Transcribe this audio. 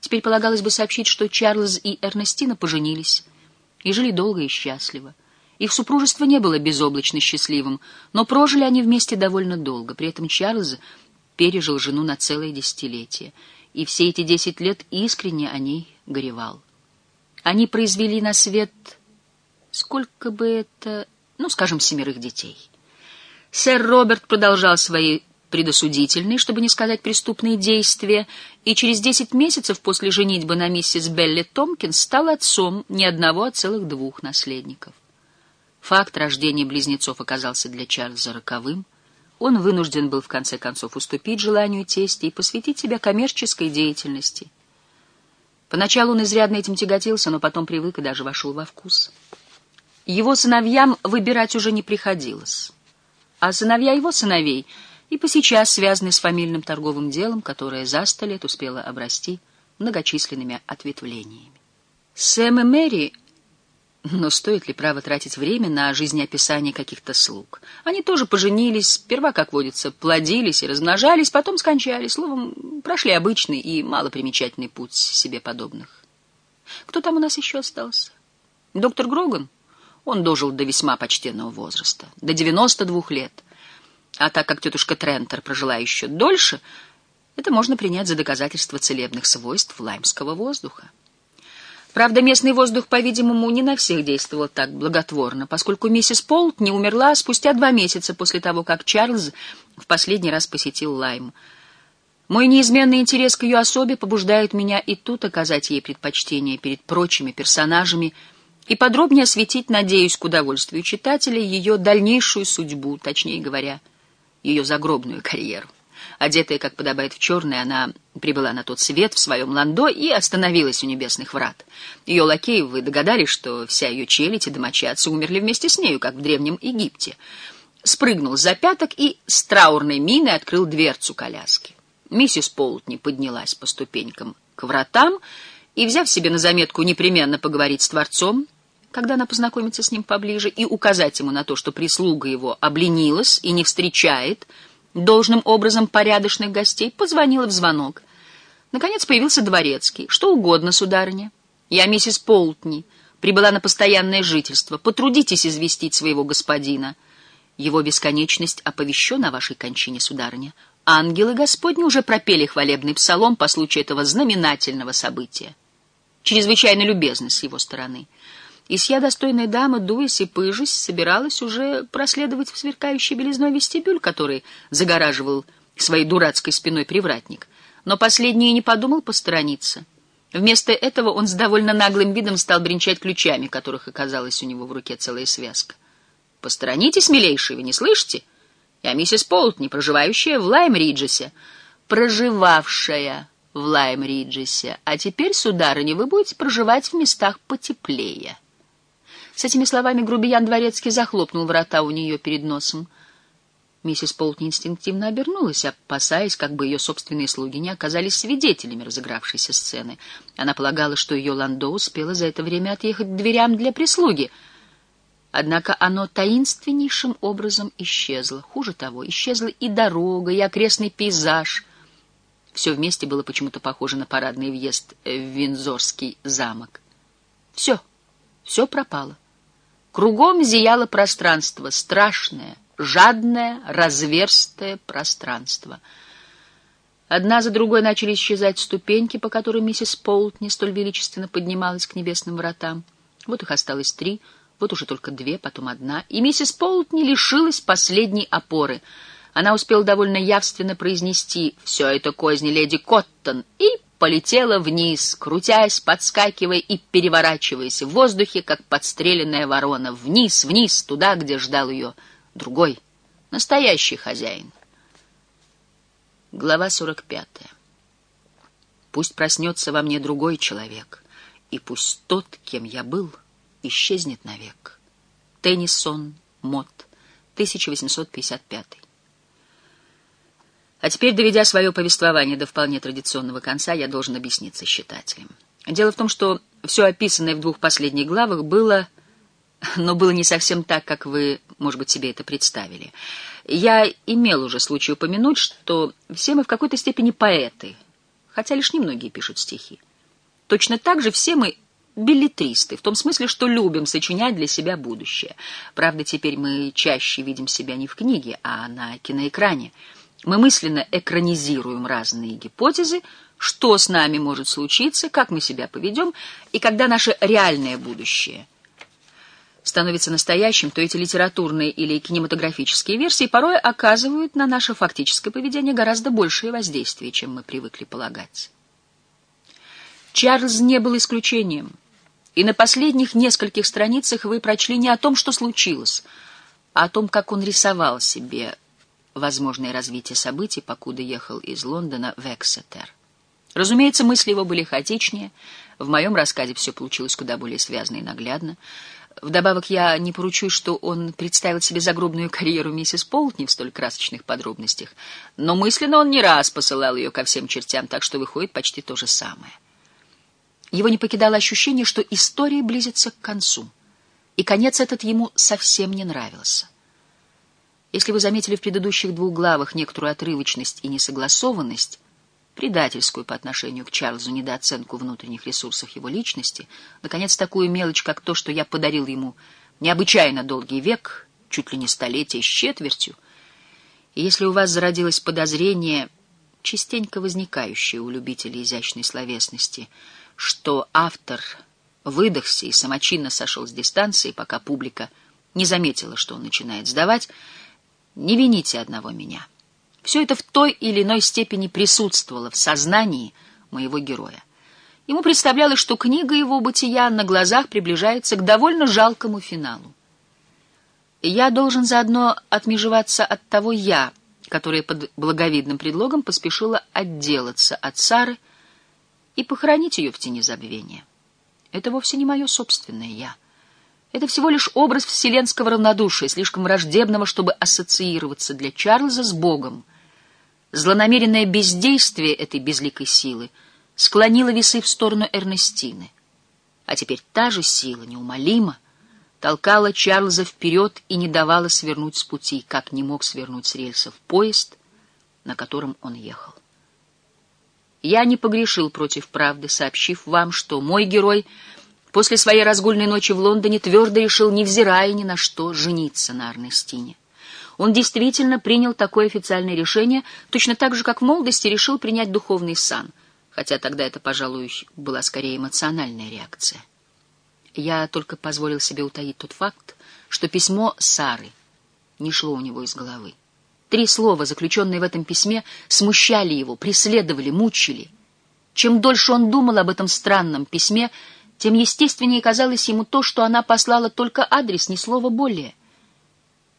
Теперь полагалось бы сообщить, что Чарльз и Эрнестина поженились и жили долго и счастливо. Их супружество не было безоблачно счастливым, но прожили они вместе довольно долго. При этом Чарльз пережил жену на целое десятилетие, и все эти десять лет искренне о ней горевал. Они произвели на свет, сколько бы это, ну, скажем, семерых детей. Сэр Роберт продолжал свои предосудительные, чтобы не сказать преступные действия, и через десять месяцев после женитьбы на миссис Белли Томпкинс стал отцом не одного, а целых двух наследников. Факт рождения близнецов оказался для Чарльза роковым. Он вынужден был в конце концов уступить желанию тестя и посвятить себя коммерческой деятельности. Поначалу он изрядно этим тяготился, но потом привык и даже вошел во вкус. Его сыновьям выбирать уже не приходилось. А сыновья его сыновей — и по сейчас связаны с фамильным торговым делом, которое за сто лет успело обрасти многочисленными ответвлениями. Сэм и Мэри... Но стоит ли право тратить время на жизнеописание каких-то слуг? Они тоже поженились, сперва, как водится, плодились и размножались, потом скончались, словом, прошли обычный и малопримечательный путь себе подобных. Кто там у нас еще остался? Доктор Гроган? Он дожил до весьма почтенного возраста, до 92 лет — а так как тетушка Трентер прожила еще дольше, это можно принять за доказательство целебных свойств лаймского воздуха. Правда, местный воздух, по-видимому, не на всех действовал так благотворно, поскольку миссис Полт не умерла спустя два месяца после того, как Чарльз в последний раз посетил Лайм. Мой неизменный интерес к ее особе побуждает меня и тут оказать ей предпочтение перед прочими персонажами и подробнее осветить, надеюсь, к удовольствию читателя, ее дальнейшую судьбу, точнее говоря, ее загробную карьеру. Одетая, как подобает в черное, она прибыла на тот свет в своем ландо и остановилась у небесных врат. Ее лакеи, вы догадались, что вся ее челядь и домочадцы умерли вместе с нею, как в Древнем Египте. Спрыгнул за пяток и с траурной миной открыл дверцу коляски. Миссис Полтни поднялась по ступенькам к вратам и, взяв себе на заметку непременно поговорить с Творцом, когда она познакомится с ним поближе, и указать ему на то, что прислуга его обленилась и не встречает должным образом порядочных гостей, позвонила в звонок. Наконец появился дворецкий. «Что угодно, сударыня. Я миссис Полтни, прибыла на постоянное жительство. Потрудитесь известить своего господина. Его бесконечность оповещена о вашей кончине, сударыня. Ангелы Господни уже пропели хвалебный псалом по случаю этого знаменательного события. Чрезвычайно любезно с его стороны». И сия достойная дама, дуясь и пыжись, собиралась уже проследовать в сверкающий белизной вестибюль, который загораживал своей дурацкой спиной привратник. Но последний не подумал посторониться. Вместо этого он с довольно наглым видом стал бренчать ключами, которых оказалась у него в руке целая связка. «Посторонитесь, милейший, вы не слышите? Я миссис Полтни, проживающая в Лайм-Риджесе». «Проживавшая в Лайм-Риджесе. А теперь, сударыня, вы будете проживать в местах потеплее». С этими словами грубиян дворецкий захлопнул врата у нее перед носом. Миссис Полтни инстинктивно обернулась, опасаясь, как бы ее собственные слуги не оказались свидетелями разыгравшейся сцены. Она полагала, что ее ландо успела за это время отъехать к дверям для прислуги. Однако оно таинственнейшим образом исчезло. Хуже того, исчезла и дорога, и окрестный пейзаж. Все вместе было почему-то похоже на парадный въезд в Винзорский замок. Все, все пропало. Кругом зияло пространство, страшное, жадное, разверстое пространство. Одна за другой начали исчезать ступеньки, по которым миссис Полт не столь величественно поднималась к небесным вратам. Вот их осталось три, вот уже только две, потом одна, и миссис Полт не лишилась последней опоры. Она успела довольно явственно произнести «Все это козни леди Коттон» и полетела вниз, крутясь, подскакивая и переворачиваясь в воздухе, как подстреленная ворона, вниз, вниз, туда, где ждал ее другой, настоящий хозяин. Глава 45. Пусть проснется во мне другой человек, и пусть тот, кем я был, исчезнет навек. Теннисон, Мот, 1855. А теперь, доведя свое повествование до вполне традиционного конца, я должен объясниться читателям. Дело в том, что все описанное в двух последних главах было, но было не совсем так, как вы, может быть, себе это представили. Я имел уже случай упомянуть, что все мы в какой-то степени поэты, хотя лишь немногие пишут стихи. Точно так же все мы билетристы, в том смысле, что любим сочинять для себя будущее. Правда, теперь мы чаще видим себя не в книге, а на киноэкране. Мы мысленно экранизируем разные гипотезы, что с нами может случиться, как мы себя поведем, и когда наше реальное будущее становится настоящим, то эти литературные или кинематографические версии порой оказывают на наше фактическое поведение гораздо большее воздействие, чем мы привыкли полагать. Чарльз не был исключением, и на последних нескольких страницах вы прочли не о том, что случилось, а о том, как он рисовал себе возможное развитие событий, покуда ехал из Лондона в Эксетер. Разумеется, мысли его были хаотичнее, в моем рассказе все получилось куда более связно и наглядно. Вдобавок я не поручусь, что он представил себе загробную карьеру миссис Полтни в столь красочных подробностях, но мысленно он не раз посылал ее ко всем чертям, так что выходит почти то же самое. Его не покидало ощущение, что история близится к концу, и конец этот ему совсем не нравился. Если вы заметили в предыдущих двух главах некоторую отрывочность и несогласованность, предательскую по отношению к Чарльзу недооценку внутренних ресурсов его личности, наконец, такую мелочь, как то, что я подарил ему необычайно долгий век, чуть ли не столетие с четвертью, и если у вас зародилось подозрение, частенько возникающее у любителей изящной словесности — что автор выдохся и самочинно сошел с дистанции, пока публика не заметила, что он начинает сдавать, не вините одного меня. Все это в той или иной степени присутствовало в сознании моего героя. Ему представлялось, что книга его бытия на глазах приближается к довольно жалкому финалу. Я должен заодно отмежеваться от того «я», которое под благовидным предлогом поспешила отделаться от Сары, и похоронить ее в тени забвения. Это вовсе не мое собственное «я». Это всего лишь образ вселенского равнодушия, слишком враждебного, чтобы ассоциироваться для Чарльза с Богом. Злонамеренное бездействие этой безликой силы склонило весы в сторону Эрнестины. А теперь та же сила, неумолимо, толкала Чарльза вперед и не давала свернуть с пути, как не мог свернуть с рельсов поезд, на котором он ехал. Я не погрешил против правды, сообщив вам, что мой герой после своей разгульной ночи в Лондоне твердо решил, невзирая ни на что, жениться на Арнестине. Он действительно принял такое официальное решение, точно так же, как в молодости решил принять духовный сан, хотя тогда это, пожалуй, была скорее эмоциональная реакция. Я только позволил себе утаить тот факт, что письмо Сары не шло у него из головы. Три слова, заключенные в этом письме, смущали его, преследовали, мучили. Чем дольше он думал об этом странном письме, тем естественнее казалось ему то, что она послала только адрес, ни слова более —